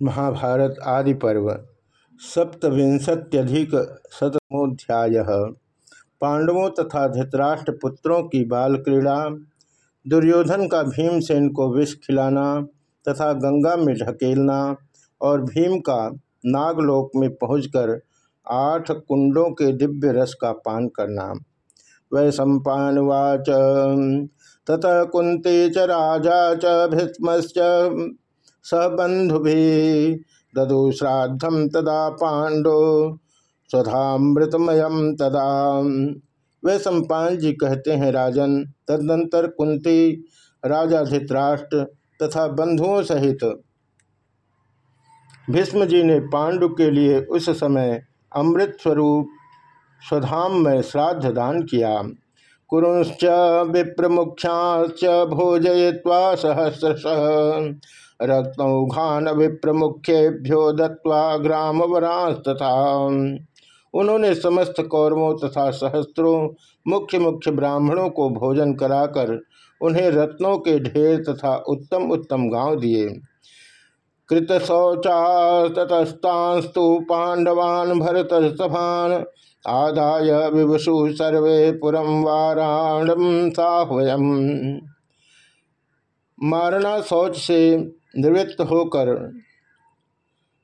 महाभारत आदि पर्व, सप्तविंशत्यधिक शतमोध्याय पांडवों तथा धृतराष्ट्र पुत्रों की बाल क्रीड़ा, दुर्योधन का भीमसेन को विष खिलाना तथा गंगा में ढकेलना और भीम का नागलोक में पहुंचकर आठ कुंडों के दिव्य रस का पान करना। वै सम्पावाच ततः कुंती च राजा च भीष्मश्च सबंधु ददु श्राद्धम तदा पांडो स्वधामृतमयम तदा। वे सम्पान जी कहते हैं, राजन, तदनंतर कुंती राजा धित्राष्ट्र तथा बंधुओं सहित भीष्म जी ने पांडु के लिए उस समय अमृत स्वरूप स्वधाम में श्राद्ध दान किया। कुरुश्च विप्रमुख्याश्च भोजय्वा सहस्रश। रत्नौघान विप्रमुख्येभ्यो दत्वा ग्राम तथा उन्होंने समस्त कौरवों तथा सहस्त्रों मुख्य मुख्य ब्राह्मणों को भोजन कराकर उन्हें रत्नों के ढेर तथा उत्तम उत्तम गाँव दिए। कृत शौचा ततस्तांस्तु पांडवान भरत सभान आदाय विवशु सर्वे पुरम वाराणम साहवयम। मारना शौच से निवृत्त होकर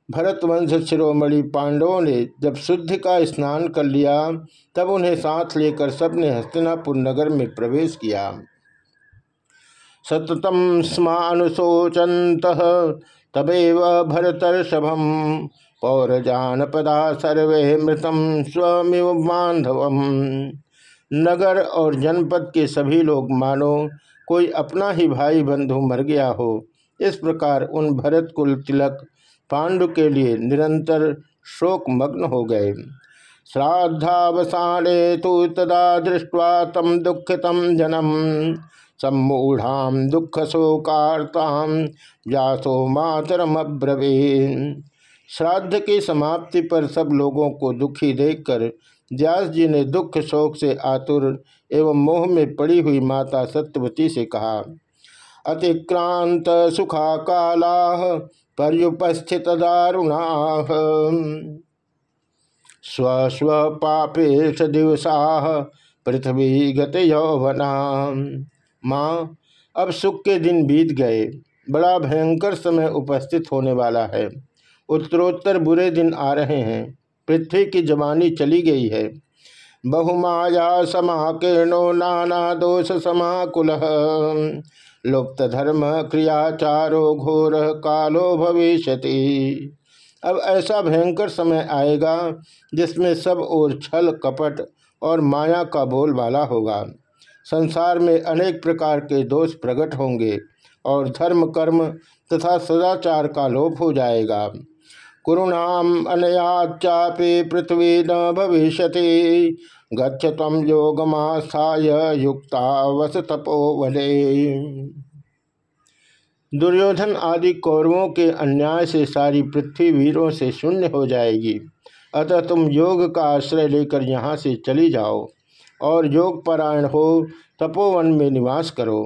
भरतवंश शिरोमणि पांडवों ने जब शुद्ध का स्नान कर लिया, तब उन्हें साथ लेकर सबने हस्तिनापुर नगर में प्रवेश किया। सततम स्मानुशोचंत तबेव भरतर्षभम पौरजानपदा सर्वे मृतम स्वमिव बांधवम नगर और जनपद के सभी लोग मानो कोई अपना ही भाई बंधु मर गया हो। इस प्रकार उन भरत कुल तिलक पांडु के लिए निरंतर शोक मग्न हो गए। श्राद्धावसाने तो तदा दृष्टवा तम दुखितम जनम। सम्मूढ़ाम दुख शोकार्ताम व्यासो मातरम अब्रवीन श्राद्ध की समाप्ति पर सब लोगों को दुखी देखकर व्यास जी ने दुख शोक से आतुर एवं मोह में पड़ी हुई माता सत्यवती से कहा अतिक्रांत सुखा काला पर्युपस्थित दारुणा। स्व स्व पापेश दिवसा पृथ्वी गत यौवना माँ, अब सुख के दिन बीत गए। बड़ा भयंकर समय उपस्थित होने वाला है। उत्तरोत्तर बुरे दिन आ रहे हैं। पृथ्वी की जवानी चली गई है। बहुमाया समाकीर्णो नाना दोष समाकुल। लुप्त धर्म क्रियाचारो घोर कालो भविष्य अब ऐसा भयंकर समय आएगा जिसमें सब ओर छल, कपट और माया का बोलबाला होगा। संसार में अनेक प्रकार के दोष प्रकट होंगे और धर्म, कर्म तथा सदाचार का लोप हो जाएगा। कुरुणाम अनयाचापे पृथ्वी न भविष्य गच्छ योगमास्था युक्ता वस तपोवले दुर्योधन आदि कौरवों के अन्याय से सारी पृथ्वी वीरों से शून्य हो जाएगी। अतः तुम योग का आश्रय लेकर यहाँ से चली जाओ और योग परायण हो तपोवन में निवास करो।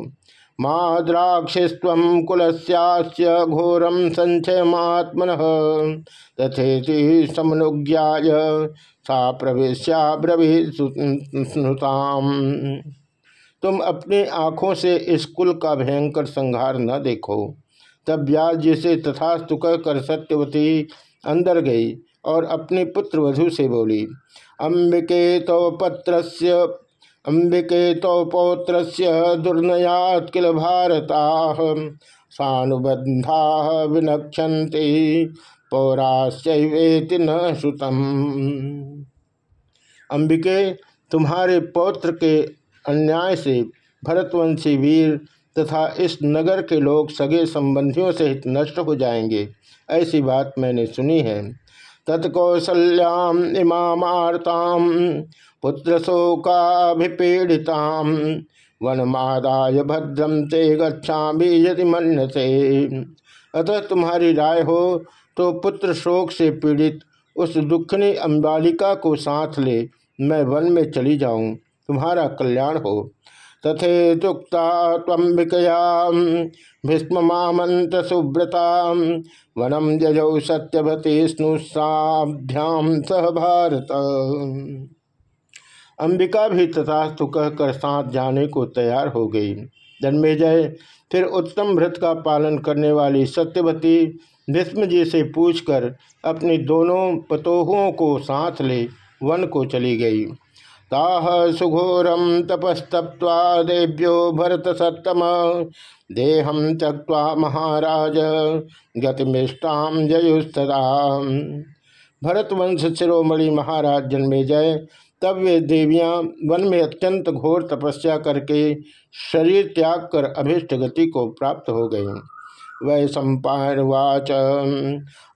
माँ द्राक्षिस्व कुलस्यास्य घोरम संचयमात्मन तथेति समनुज्ञाय सा प्रवेश्या स्नुताम। तुम अपनी आँखों से इस कुल का भयंकर संहार न देखो। तब व्यास जी से तथास्तु कर सत्यवती अंदर गई और अपने पुत्र वधु से बोली अम्बिके तो पत्र अंबिके तो पौत्र दुर्नयात किल भारता? सानुबंधा विनक्षति पौराश्चेति न श्रुतम। अंबिके तुम्हारे पौत्र के अन्याय से भरतवंशी वीर तथा इस नगर के लोग सगे संबंधियों सहित नष्ट हो जाएँगे, ऐसी बात मैंने सुनी है। तत्कौशल्याम इमारताम पुत्र शोकाभिपीड़िताम वनमादाय भद्रम ते गच्छा यदि मन से अतः तुम्हारी राय हो तो पुत्र शोक से पीड़ित उस दुखनी अम्बालिका को साथ ले मैं वन में चली जाऊँ। तुम्हारा कल्याण हो। तथेतुक्ता त्वम्बिकया भीष्ममामंत सुव्रता वनम जजौ सत्यवती स्नुषाभ्याम सह भारत अंबिका भी तथास्तु कहकर साथ जाने को तैयार हो गई। जन्मेजय फिर उत्तम व्रत का पालन करने वाली सत्यवती भीष्म जी से पूछकर अपनी दोनों पतोहुओं को साथ ले वन को चली गई। ताह सुघोरम तपस्तप्वा देव्यो भरत सत्तम देहम त्यक्वा महाराज गतिमिष्टाम जयुस्तदा भरत वंश शिरोमणि महाराज जन्मे जय तब वे देवियाँ वन में अत्यंत घोर तपस्या करके शरीर त्याग कर अभिष्ट गति को प्राप्त हो गईं वै सम्पावाच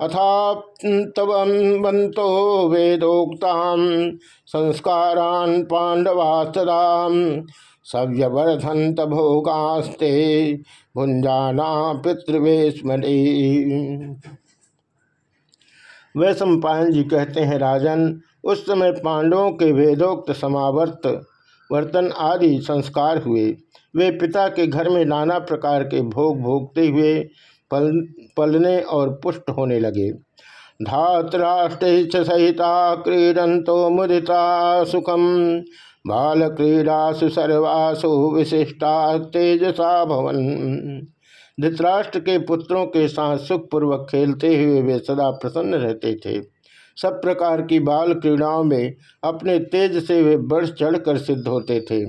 अथा तवंतो वेदोक्ता संस्कारान् पांडवा सदा सव्यवर्धंत भोगास्ते भुंजाना पितृवेशमणि वै सम्पायन जी कहते हैं, राजन उस समय पांडवों के वेदोक्त समावर्त, वर्तन आदि संस्कार हुए। वे पिता के घर में नाना प्रकार के भोग भोगते हुए पल, पलने और पुष्ट होने लगे। धातराष्ट्र सहिता क्रीडंतो मुदिता सुखम। बाल क्रीड़ासु सर्वासु विशिष्टा तेजसा भवन। धृतराष्ट्र के पुत्रों के साथ सुखपूर्वक खेलते हुए वे सदा प्रसन्न रहते थे। सब प्रकार की बाल क्रीड़ाओं में अपने तेज से वे बढ़ चढ़कर सिद्ध होते थे।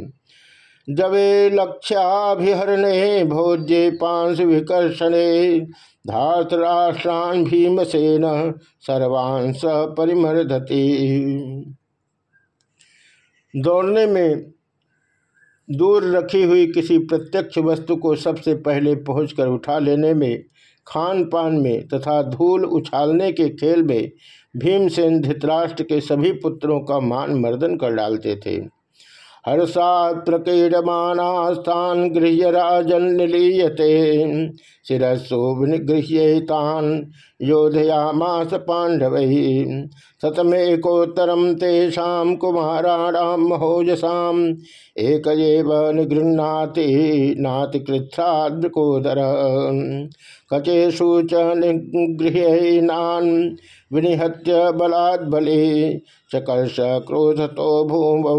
जवे लक्ष्याभिहरणे, भोज्ये पांश विकर्षणे, धातराष्ट्रान भीमसेन सर्वांश परिमर्धती दौड़ने में दूर रखी हुई किसी प्रत्यक्ष वस्तु को सबसे पहले पहुंचकर उठा लेने में खान पान में तथा धूल उछालने के खेल में भीमसेन धृतराष्ट्र के सभी पुत्रों का मान मर्दन कर डालते थे। हर्षात् स्थान गृह्य राजन निलीयते शिशोभ विनिगृह्येतान योधयामास पांडव ही शतमेकोत्तरम तेषा कुमाराणाम महोजसाम एक निगृहति नातिकृथ्राद्रिकोदर कचेशु च निगृह्यनान् विनिहत्य बलात् बले चकर्ष क्रोधतो भूमौ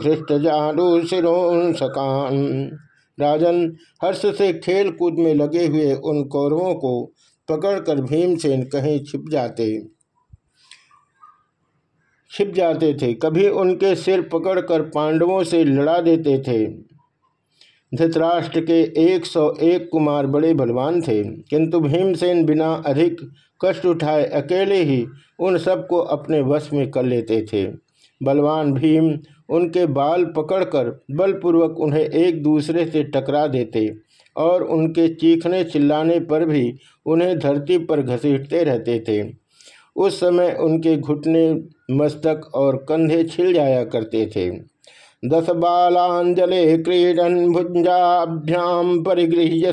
घृष्टजानुशिरोंसकान राजन हर्ष से खेल कूद में लगे हुए उन कौरवों को पकड़कर भीमसेन कहीं छिप जाते। छिप जाते थे। कभी उनके सिर पकड़कर पांडवों से लड़ा देते थे। धृतराष्ट्र के 101 कुमार बड़े बलवान थे, किंतु भीमसेन बिना अधिक कष्ट उठाए अकेले ही उन सबको अपने वश में कर लेते थे। बलवान भीम उनके बाल पकड़कर बलपूर्वक उन्हें एक दूसरे से टकरा देते। और उनके चीखने चिल्लाने पर भी उन्हें धरती पर घसीटते रहते थे। उस समय उनके घुटने, मस्तक और कंधे छिल जाया करते थे। दस बालांजले क्रीडन भुंजाभ्याम परिगृह्य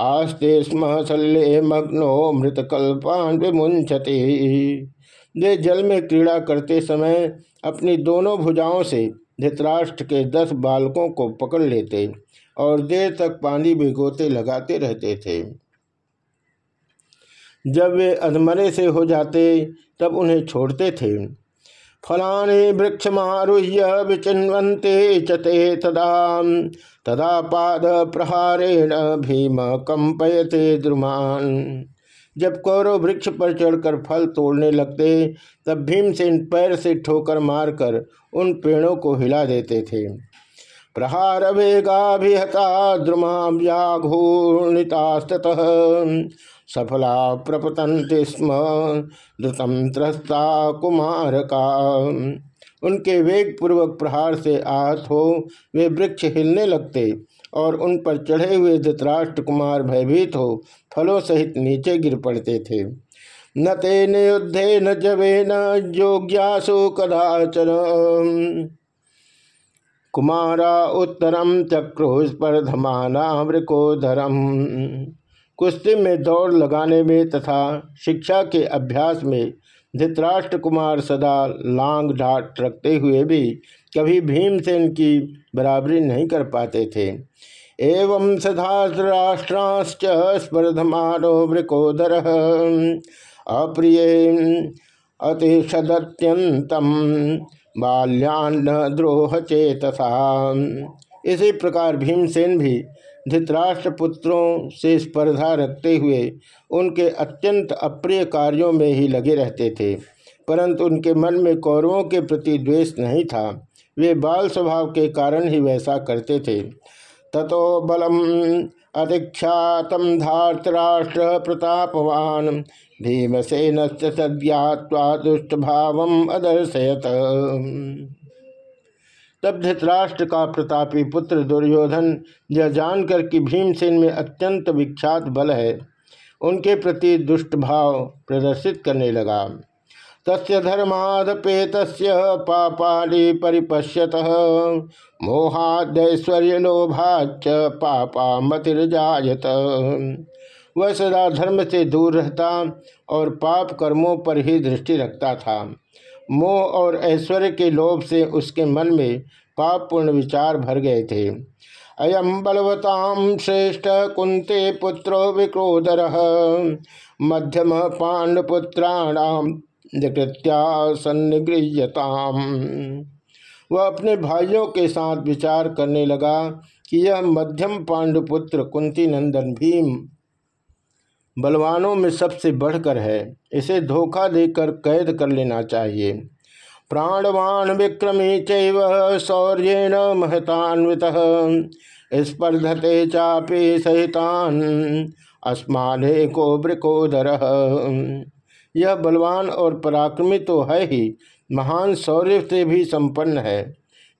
आस्ते स्म शल्य मग्नो मृत मृतकल्पान विमुंचते वे जल में क्रीड़ा करते समय अपनी दोनों भुजाओं से धृतराष्ट्र के दस बालकों को पकड़ लेते। और देर तक पानी भिगोते लगाते रहते थे। जब वे अधमरे से हो जाते, तब उन्हें छोड़ते थे। फलाने वृक्षमारुह्य विचिन्वन्ते चते तदा तदा पाद प्रहारेण भीम कंपयते द्रुमान। जब कौरव वृक्ष पर चढ़कर फल तोड़ने लगते, तब भीम भीमसेन पैर से ठोकर मारकर उन पेड़ों को हिला देते थे। प्रहार वेगाभिहता द्रुमा व्याघूर्णितास्तः सफला प्रपतंति स्म द्रुतम त्रस्ता कुमार का उनके वेग पूर्वक प्रहार से आहत हो वे वृक्ष हिलने लगते और उन पर चढ़े हुए धृतराष्ट्र कुमार भयभीत हो फलों सहित नीचे गिर पड़ते थे। न तेन युद्धे न जवे न योग्यासु कदाचन। कुमारा उत्तरम चक्रोश पर वृकोधरम कुश्ती में दौड़ लगाने में तथा शिक्षा के अभ्यास में धृतराष्ट्र कुमार सदा लांग ढाट रखते हुए भी कभी भीमसेन की बराबरी नहीं कर पाते थे। एवं सधाराष्ट्राश्च स्पर्धमानो अप्रिय अतिशदत्यंतम बाल्यान्न द्रोह चेतसा इसी प्रकार भीमसेन भी धृतराष्ट्र पुत्रों से स्पर्धा रखते हुए उनके अत्यंत अप्रिय कार्यों में ही लगे रहते थे, परंतु उनके मन में कौरवों के प्रति द्वेष नहीं था। वे बाल स्वभाव के कारण ही वैसा करते थे। ततो बलम अधिख्यात धातराष्ट्र प्रतापवान भीमसेन सद्यात्वा दुष्ट भाव अदर्शयत। तब धृतराष्ट्र का प्रतापी पुत्र दुर्योधन यह जानकर कि भीमसेन में अत्यंत विख्यात बल है। उनके प्रति दुष्ट भाव प्रदर्शित करने लगा। तस्य धर्मादपेत पापाली परिपश्यत। मोहादैश्वर्य लोभाच पापा मतिरजात वह सदा धर्म से दूर रहता और पाप कर्मों पर ही दृष्टि रखता था। मोह और ऐश्वर्य के लोभ से उसके मन में पापपूर्ण विचार भर गए थे। अयम बलवताम श्रेष्ठ कुंते पुत्रो विक्रोधर। मध्यम पांडपुत्राणाम जकृत्या सन्निगृहताम वह अपने भाइयों के साथ विचार करने लगा कि यह मध्यम पांडुपुत्र कुंती नंदन भीम बलवानों में सबसे बढ़कर है। इसे धोखा देकर कैद कर लेना चाहिए। प्राणवान विक्रमी चौर्येण महतान्वित। स्पर्धते चापे सहितान। अस्माने को ब्रिकोदर यह बलवान और पराक्रमी तो है ही, महान शौर्य से भी संपन्न है।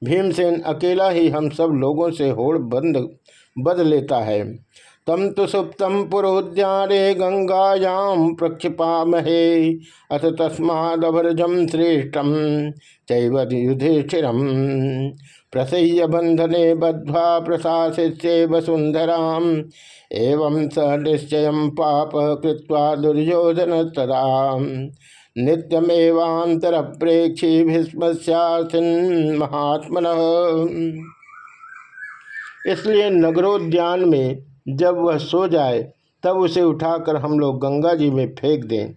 भीमसेन अकेला ही हम सब लोगों से होड़ बंद, बद लेता है। तम तो सुप्तम पुरोद्याने गंगायाम प्रक्षिपामहे, अथ तस्मादभरजम श्रेष्ठम चैव युधिष्ठिरम। प्रसह्य बंधने बद्ध्वा प्रशासिष्ये वसुंधरा एवं स निश्चय पाप कृत्वा दुर्योधन तदा नित्यमेवांतर प्रेक्षी भीष्मस्यासिन महात्मन। इसलिए नगरोद्यान में जब वह सो जाए, तब उसे उठाकर हम लोग गंगा जी में फेंक दें।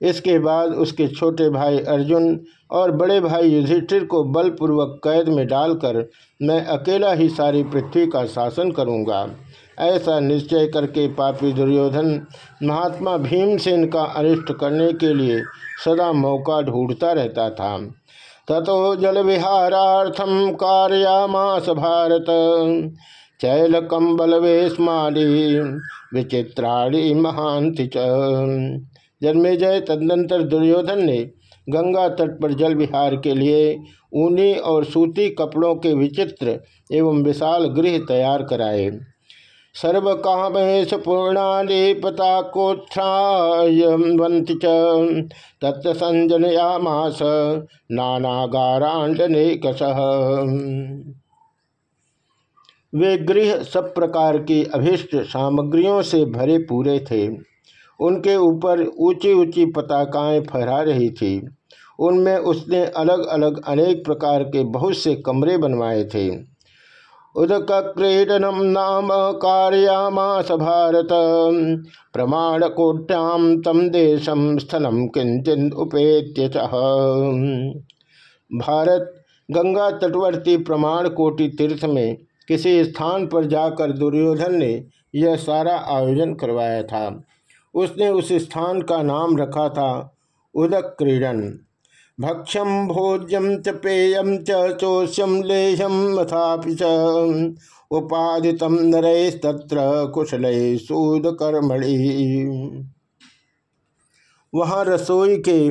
इसके बाद उसके छोटे भाई अर्जुन और बड़े भाई युधिष्ठिर को बलपूर्वक कैद में डालकर मैं अकेला ही सारी पृथ्वी का शासन करूँगा। ऐसा निश्चय करके पापी दुर्योधन महात्मा भीमसेन का अनिष्ट करने के लिए सदा मौका ढूंढता रहता था। ततो जल विहारार्थम कार्यामास भारत। चैल कंबल वेशमाली विचित्राणी महांति जन्मे जय तदनंतर दुर्योधन ने गंगा तट पर जल विहार के लिए ऊनी और सूती कपड़ों के विचित्र एवं विशाल गृह तैयार कराए। सर्व कामेश पूर्णाली पताकोत्थायवंत तत्व संजनयामास नानागारांडने कस वे गृह सब प्रकार की अभिष्ट सामग्रियों से भरे पूरे थे। उनके ऊपर ऊँची ऊँची पताकाएँ फहरा रही थी। उनमें उसने अलग अलग अनेक प्रकार के बहुत से कमरे बनवाए थे। उदक क्रीडनम नाम कार्यामास भारत प्रमाण कोट्याम तम देशम स्थलम किंचित उपेत्य भारत गंगा तटवर्ती प्रमाण कोटि तीर्थ में किसी स्थान पर जाकर दुर्योधन ने यह सारा आयोजन करवाया था। उसने उस स्थान का नाम रखा था उदक क्रीडन भक्ष्यम भोज्यम च पेयम चोष्यम लेहम अथापि च। उपादित नरैस्तत्र कुशल सूद कर्मणि वहाँ रसोई के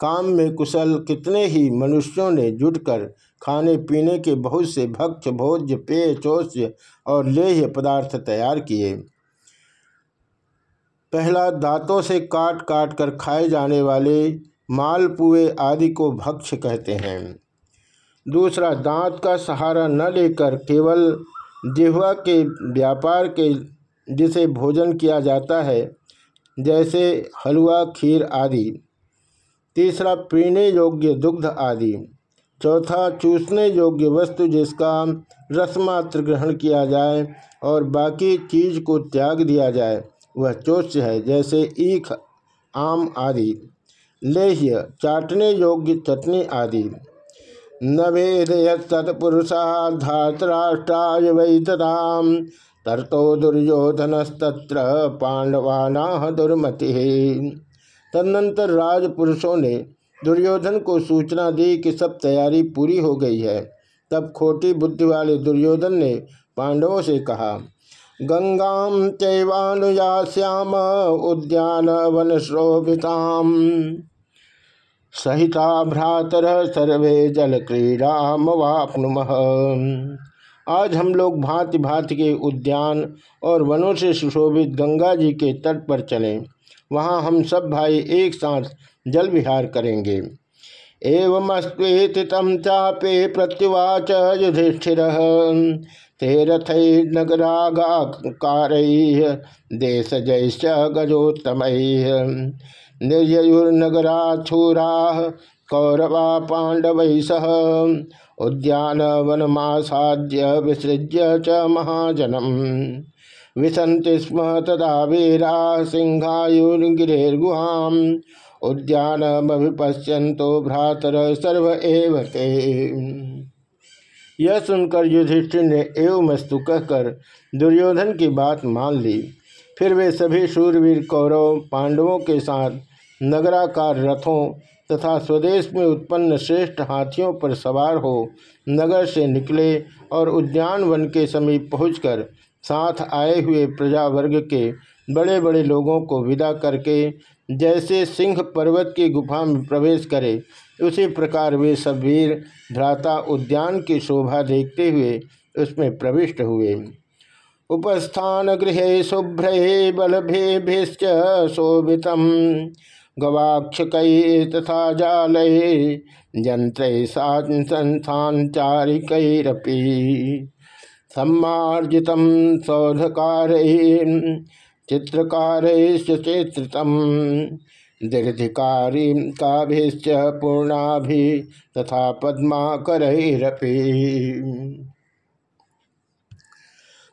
काम में कुशल कितने ही मनुष्यों ने जुटकर खाने पीने के बहुत से भक्ष भोज्य, पेय, चोष्य और लेह्य पदार्थ तैयार किए। पहला दांतों से काट काट कर खाए जाने वाले मालपुए आदि को भक्ष कहते हैं। दूसरा, दांत का सहारा न लेकर केवल जिह्वा के व्यापार के जिसे भोजन किया जाता है, जैसे हलवा, खीर आदि। तीसरा, पीने योग्य दुग्ध आदि। चौथा, चूसने योग्य वस्तु जिसका रसमात्र ग्रहण किया जाए और बाकी चीज़ को त्याग दिया जाए, वह चोष्य है, जैसे ईख, आम आदि। लेह्य, चाटने योग्य चटनी आदि। न वेद तत्पुरुषा धातराष्ट्राय तर्तो दुर्योधनस्तत्र पांडवाना दुर्मति। तदनंतर राजपुरुषों ने दुर्योधन को सूचना दी कि सब तैयारी पूरी हो गई है। तब खोटी बुद्धि वाले दुर्योधन ने पांडवों से कहा गंगा चैवानुयास्याम उद्यान वन शोभिताम सहिता भ्रातर सर्वे जल क्रीड़ा वापनुम। आज हम लोग भांति भांति के उद्यान और वनों से सुशोभित गंगा जी के तट पर चलें। वहाँ हम सब भाई एक साथ जल विहार करेंगे। एवमस्वेति तम चापे प्रत्युवाच युधिष्ठिर। ते रथ नगरागाकार देश जैश गजोत्तम निर्युर्नगराछूरा कौरवा पांडव सह उद्यान वनमासाद्य विसृज्य च महाजनम। विसंति स्म तदा वीरा सिंहायुर्गिरेर्गुहाम। उद्यानमभिपश्यंतो भ्रातर सर्व ते। यह सुनकर युधिष्ठिर ने एवमस्तु कहकर दुर्योधन की बात मान ली। फिर वे सभी शूरवीर कौरव, पांडवों के साथ नगराकार रथों तथा स्वदेश में उत्पन्न श्रेष्ठ हाथियों पर सवार हो नगर से निकले और उद्यान वन के समीप पहुंचकर साथ आए हुए प्रजा वर्ग के बड़े बड़े लोगों को विदा करके जैसे सिंह पर्वत की गुफा में प्रवेश करे उसी प्रकार वे सब वीर भ्राता उद्यान की शोभा देखते हुए उसमें प्रविष्ट हुए। उपस्थान गृह शुभ्रे बलभेभिश्च शोभित गवाक्षक तथा जाल यंत्र संस्थानचारिकरपी सम्मार्जित सौधकार चित्रकार चित्रित दीर्घिकारी काभिश्च पूर्णाभि तथा पद्माकरपी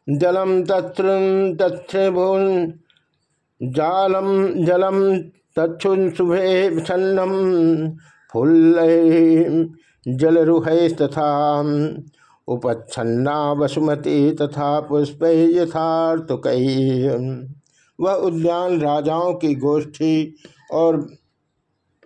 जलम तत्र तत्भुन जालम जलम तच्छुन शुभे छन्नम फुल्ल जलरुह तथा उपच्छन्ना वसुमती तथा पुष्प यथार्थ वह उद्यान राजाओं की गोष्ठी और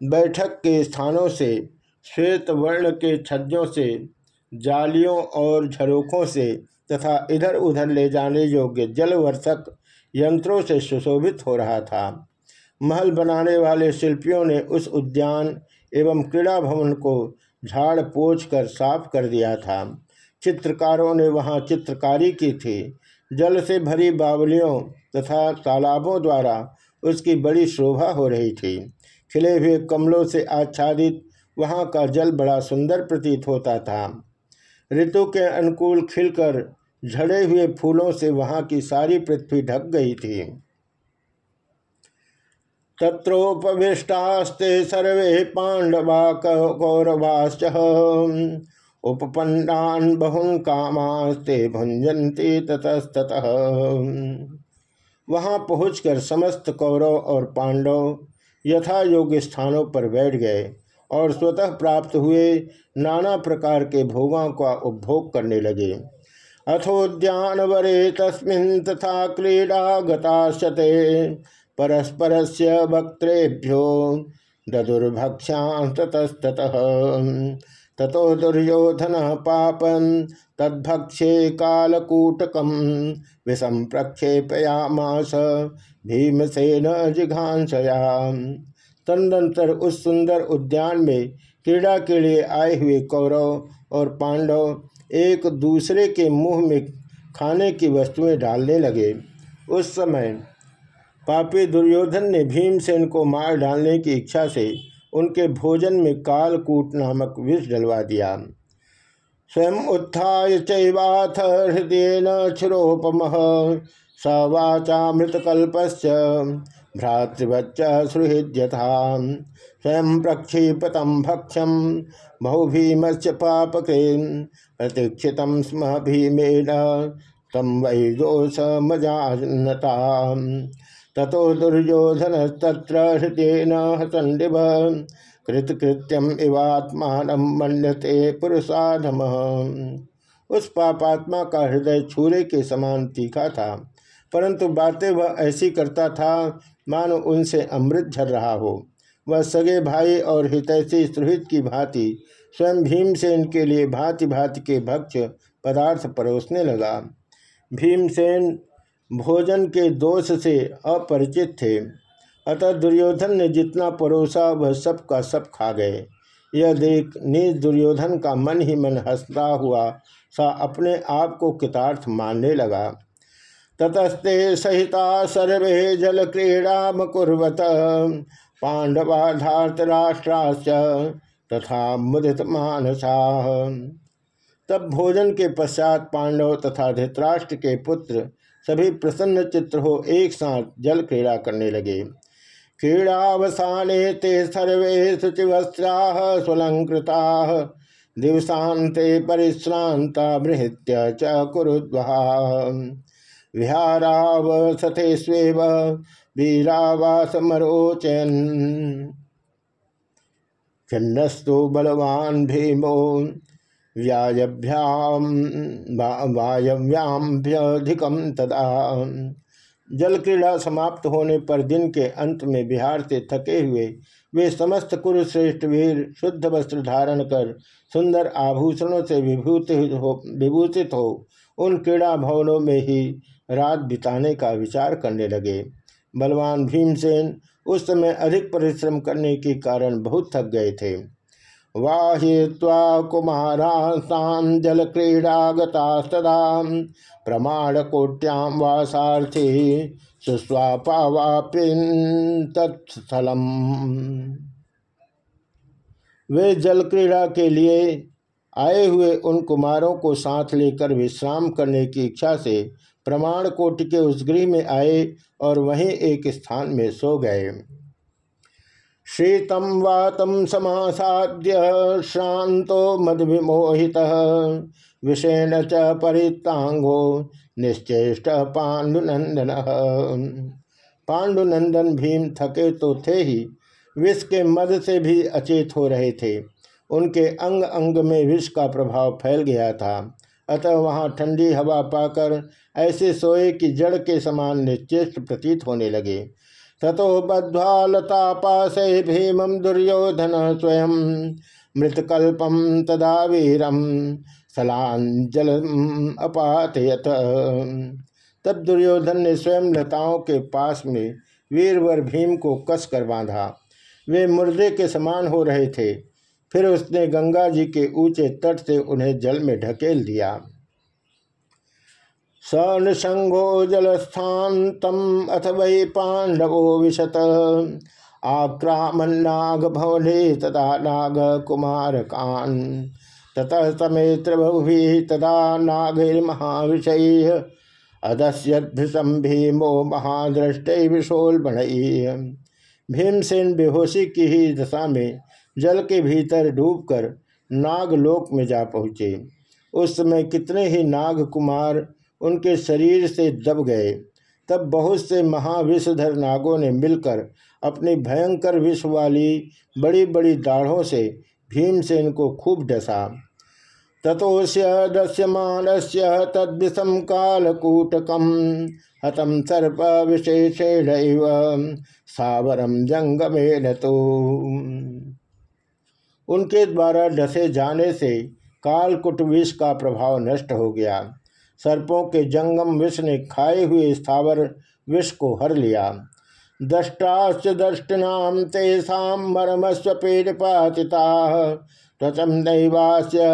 बैठक के स्थानों से, श्वेत वर्ण के छज्जों से, जालियों और झरोखों से तथा इधर उधर ले जाने योग्य जलवर्षक यंत्रों से सुशोभित हो रहा था। महल बनाने वाले शिल्पियों ने उस उद्यान एवं क्रीड़ा भवन को झाड़ पोछ कर साफ़ कर दिया था। चित्रकारों ने वहाँ चित्रकारी की थी। जल से भरी बावलियों तथा तालाबों द्वारा उसकी बड़ी शोभा हो रही थी। खिले हुए कमलों से आच्छादित, वहाँ का जल बड़ा सुंदर प्रतीत होता था। ऋतु के अनुकूल खिलकर झड़े हुए फूलों से वहाँ की सारी पृथ्वी ढक गई थी। तत्रोपविष्टास्ते सर्वे पांडवा कौरवाश्च। उपपन्नान बहुन कामास्ते भुंजंती ततस्तः वहाँ पहुंचकर समस्त कौरव और पांडव यथा योग्य स्थानों पर बैठ गए और स्वतः प्राप्त हुए नाना प्रकार के भोगों का उपभोग करने लगे। अथोद्यान वरे तस्मिन् तथा क्रीडा गताशते परस्पर से वक्त्रेभ्यो ददुर्भक्ष्यास्ततस्तः ततो दुर्योधन पापन तद्भक्षे कालकूटकम विषम प्रक्षेपयामास भीमसेन जिघांसया तदनंतर उस सुंदर उद्यान में क्रीड़ा के लिए आए हुए कौरव और पांडव एक दूसरे के मुँह में खाने की वस्तुएँ डालने लगे। उस समय पापी दुर्योधन ने भीमसेन को मार डालने की इच्छा से उनके भोजन में कालकूट नामक विष डलवा दिया। स्वयं उत्थाय चैवाथ हृदय न क्षुरोपम स वाचामृतकल्पश्च भ्रातृवच्च सुहृद्यथा। स्वयं प्रक्षिपतम भक्ष्यम बहुभीमस्य पापके प्रतीक्षित स्म भीमेन तम वै दोष मजानता ततो दुर्योधन तत्र हृदयन कृतकृत्यम इवात्मान मन्यते पुरुषाधम उस पापात्मा का हृदय छूरे के समान तीखा था, परंतु बातें वह ऐसी करता था, मानो उनसे अमृत झर रहा हो। वह सगे भाई और हितैषी सुहित की भांति, स्वयं भीमसेन के लिए भांति भांति के भक्ष पदार्थ परोसने लगा। भीमसेन भोजन के दोष से अपरिचित थे। अतः दुर्योधन ने जितना परोसा, वह सब का सब खा गए। यह देख निज दुर्योधन का मन ही मन हंसता हुआ सा अपने आप को कृतार्थ मानने लगा। ततस्ते सहिता सर्वे जल क्रीड़ा मकुर्वत पांडवा धातराष्ट्राश्च तथा मुदित मानसा। तब भोजन के पश्चात पांडव तथा धृतराष्ट्र के पुत्र सभी प्रसन्न चित्र हो एक साथ जल क्रीड़ा करने लगे। क्रीड़ावसाने ते सर्वे शुचिवस्त्रा स्वलंकृता दिवसांते परिश्रांता बृहत्य च कुरुद्वहा। विहारावसथे स्वेव वीरावासमरोचन। खिन्नस्तु बलवान भीमो व्यायभ्याम वायव्याभ्यधिकम तदा। जल क्रीड़ा समाप्त होने पर दिन के अंत में बिहार से थके हुए, वे समस्त कुरुश्रेष्ठ वीर शुद्ध वस्त्र धारण कर सुंदर आभूषणों से विभूत हो, विभूषित हो, उन क्रीड़ा भवनों में ही रात बिताने का विचार करने लगे। बलवान भीमसेन उस समय अधिक परिश्रम करने के कारण बहुत थक गए थे। वाहित्वा कुमारास्तां जल क्रीडागता प्रमाण कोट्याम वासार्थी तत्स्थलम वे जल क्रीड़ा के लिए आए हुए उन कुमारों को साथ लेकर विश्राम करने की इच्छा से प्रमाण कोटि के उस गृह में आए और वहीं एक स्थान में सो गए। शीतम वातम समासाद्य श्रांतो मद विमोहित विषेण च परितांगो निश्चेष्ट पांडुनंदन पांडुनंदन भीम थके तो थे ही, विष के मद से भी अचेत हो रहे थे। उनके अंग अंग में विष का प्रभाव फैल गया था। अतः वहाँ ठंडी हवा पाकर ऐसे सोए कि जड़ के समान निश्चेष्ट प्रतीत होने लगे। ततो बद्ध्वा लतापाशे भीमं दुर्योधन स्वयं मृतकल्पम तदा वीरम सलांजल अपातयत। तब दुर्योधन ने स्वयं लताओं के पास में वीरवर भीम को कस कर बांधा। वे मुर्दे के समान हो रहे थे। फिर उसने गंगा जी के ऊँचे तट से उन्हें जल में ढकेल दिया। स नृसंगो जलस्थान्तम अथ वै पांडवो विशत। आक्रामन्नाग भवने तदा नाग कुमार कान ततः समेत्र बहुभी तदा नागैर्महाविषय अदस्यभृशम भीमो महादृष्ट भीमसेन बेहोशी की ही दशा में जल के भीतर डूबकर नागलोक में जा पहुँचे। उस समय कितने ही नाग कुमार उनके शरीर से दब गए। तब बहुत से महाविषधर नागों ने मिलकर अपनी भयंकर विष वाली बड़ी बड़ी दाढ़ों से भीमसेन को खूब डसा। तथोस्य दस्यमान से तद्विषम कालकूटकम हतम सर्प विशेषेण सावरम जंगमे तो। उनके द्वारा डसे जाने से कालकुट विष का प्रभाव नष्ट हो गया। सर्पों के जंगम विष ने खाए हुए स्थावर विष को हर लिया। दष्टाश्च दष्टिनाम तेषा मरमस्व मरमस्वपेड़पातिता त्वचम नैवास्य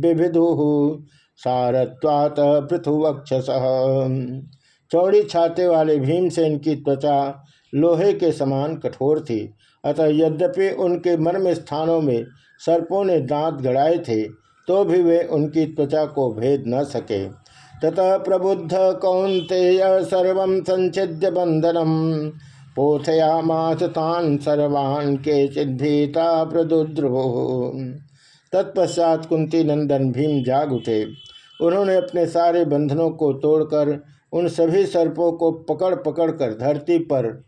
विभिदु सारत्वात पृथुवक्षस। चौड़ी छाते वाले भीमसेन की त्वचा लोहे के समान कठोर थी। अतः यद्यपि उनके मर्म स्थानों में सर्पों ने दांत गड़ाए थे तो भी वे उनकी त्वचा को भेद न सके। ततः प्रबुद्ध कौंतेय सर्व संचिद्य बंधनम। पोथयामास तान सर्वान् के चिद्भीता प्रदुद्रो। तत्पश्चात कुंती नंदन भीम जाग उठे। उन्होंने अपने सारे बंधनों को तोड़कर उन सभी सर्पों को पकड़ पकड़ कर धरती पर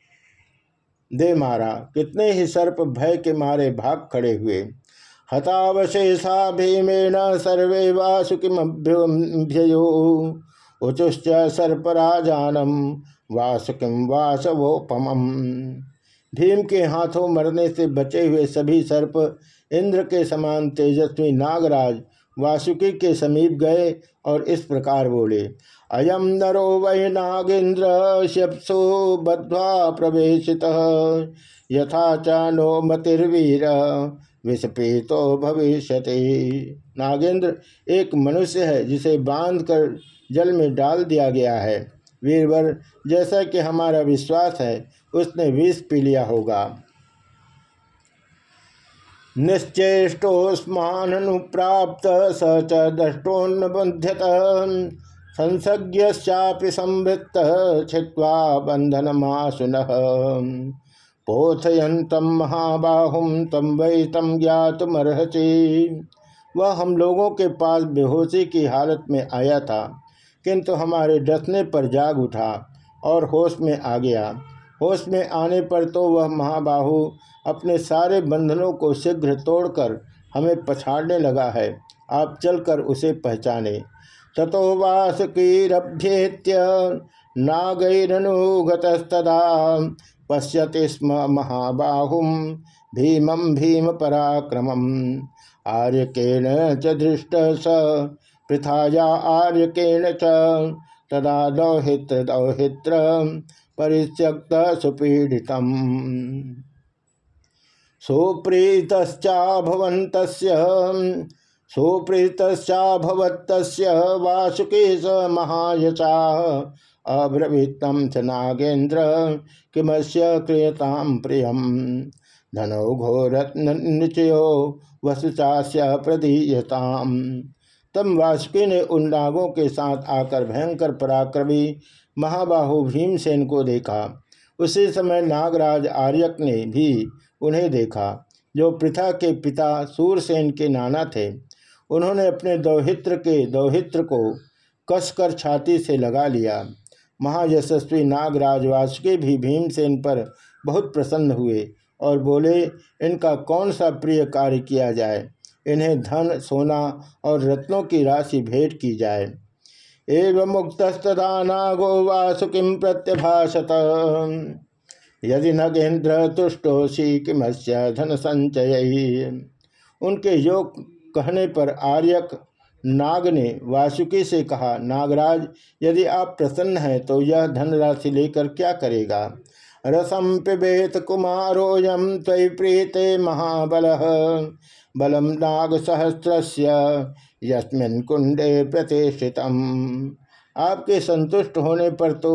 दे मारा। कितने ही सर्प भय के मारे भाग खड़े हुए। हतावशेषा भीमेन सर्वे वासुकिमभ्यो उचुश्च सर्पराजानम वासुकिम वासवोपम। भीम के हाथों मरने से बचे हुए सभी सर्प इंद्र के समान तेजस्वी नागराज वासुकी के समीप गए और इस प्रकार बोले अयम नरो वै नागेन्द्र शप्सो बद्वा प्रवेश यथा च नो मतिर्वीर विषपीतो भविष्य नागेंद्र एक मनुष्य है, जिसे बाँध कर जल में डाल दिया गया है। वीरवर, जैसा कि हमारा विश्वास है, उसने विष पी लिया होगा। निश्चेष्टोस्मानुप्राप्त स च दष्टोन्नबध्यत संसज्ञश्चापि संवृत्त छिवा बंधनमासुन पोथयंतम महाबाहुम तम वै तम ज्ञातमर्हसी। वह हम लोगों के पास बेहोशी की हालत में आया था, किंतु हमारे डसने पर जाग उठा और होश में आ गया। होश में आने पर तो वह महाबाहु अपने सारे बंधनों को शीघ्र तोड़कर हमें पछाड़ने लगा है। आप चलकर उसे पहचाने। ततो वासकीरभ्येत्य नागैरनुगतस्तदा। पश्यति स्म महाबाहुम भीमं भीम पराक्रमम आर्यकेण च दृष्ट स, पृथाया आर्यकेण च। तदा दौहित्र दौहित्र परित्यक्त सुपीड़ित सुप्रीतश्चाभवंत सुप्रीतश्चाभवत वासुके स महायचा अब्रवीतम च नागेन्द्र किमस्य क्रियताम प्रियम? धनौ घोरत्नचयो वसुचास्य प्रदीयताम। तम वासुकी ने उन नागों के साथ आकर भयंकर पराक्रमी महाबाहु भीमसेन को देखा। उसी समय नागराज आर्यक ने भी उन्हें देखा, जो पृथा के पिता सूरसेन के नाना थे। उन्होंने अपने दौहित्र के दौहित्र को कसकर छाती से लगा लिया। महायशस्वी नागराज वासुकी भी भीमसेन पर बहुत प्रसन्न हुए और बोले, इनका कौन सा प्रिय कार्य किया जाए? इन्हें धन, सोना और रत्नों की राशि भेंट की जाए। एवं मुक्तस्तदा नागो वासुकिम प्रत्यभाषत। यदि नगेन्द्र तुष्टोषी किमस्य धन संचय? उनके योग कहने पर आर्यक नाग ने वासुकी से कहा, नागराज, यदि आप प्रसन्न हैं तो यह धनराशि लेकर क्या करेगा? रसम पिबेत कुमारोयम तय प्रीते महाबल। बलम नाग सहस्र यस्मिन कुंडे प्रतिष्ठित आपके संतुष्ट होने पर तो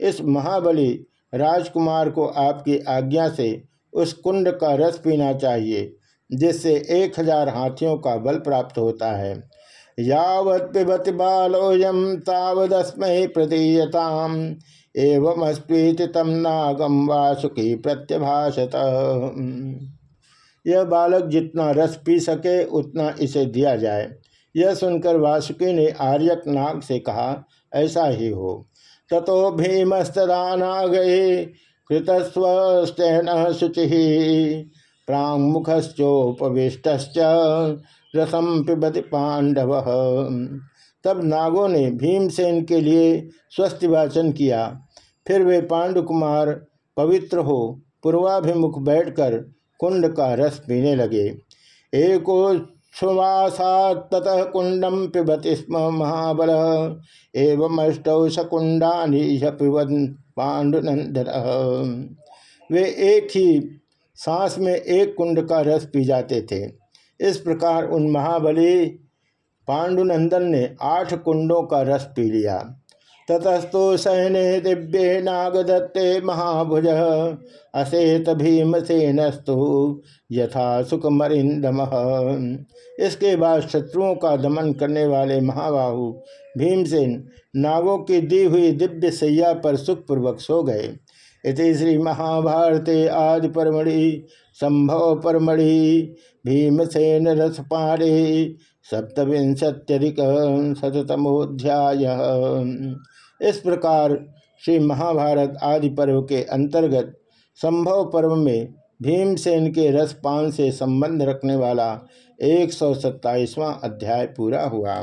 इस महाबली राजकुमार को आपकी आज्ञा से उस कुंड का रस पीना चाहिए, जिससे एक हज़ार हाथियों का बल प्राप्त होता है। यावत बालोयम तावदस्मय प्रदीयताम। एवं तम नागम वासुकी प्रत्यभाषत। यह बालक जितना रस पी सके, उतना इसे दिया जाए। यह सुनकर वासुकी ने आर्यक नाग से कहा, ऐसा ही हो। ततो भीमस्तदा नागे कृतस्वस्तेन शुचि। प्रांगमुखश्चोपविष्ट रसम पिबति पांडव। तब नागों ने भीमसेन के लिए स्वस्थ वाचन किया। फिर वे पांडुकुमार पवित्र हो पूर्वाभिमुख बैठकर कुंड का रस पीने लगे। एको सुवासात ततः कुंडम पिबति स्म महाबल। एवं अष्टौ सकुंडा पिबन पांडुनंदन वे एक ही सांस में एक कुंड का रस पी जाते थे। इस प्रकार उन महाबली पांडुनंदन ने आठ कुंडों का रस पी लिया। ततस्तु सैने दिव्ये नागदत्ते महाभुज अशेत असेत भीमसेनस्तु यथा सुखमरिंदम इसके बाद शत्रुओं का दमन करने वाले महाबाहु भीमसेन नागों की दी हुई दिव्य सैया पर सुखपूर्वक सो गए। इति श्री महाभारते आदि परमढ़ि, संभव परमढ़ि भीमसेन रस पारे सप्तविंशत्यधिक शतमोध्याय इस प्रकार श्री महाभारत आदि पर्व के अंतर्गत संभव पर्व में भीमसेन के रसपान से संबंध रखने वाला एक सौ अध्याय पूरा हुआ।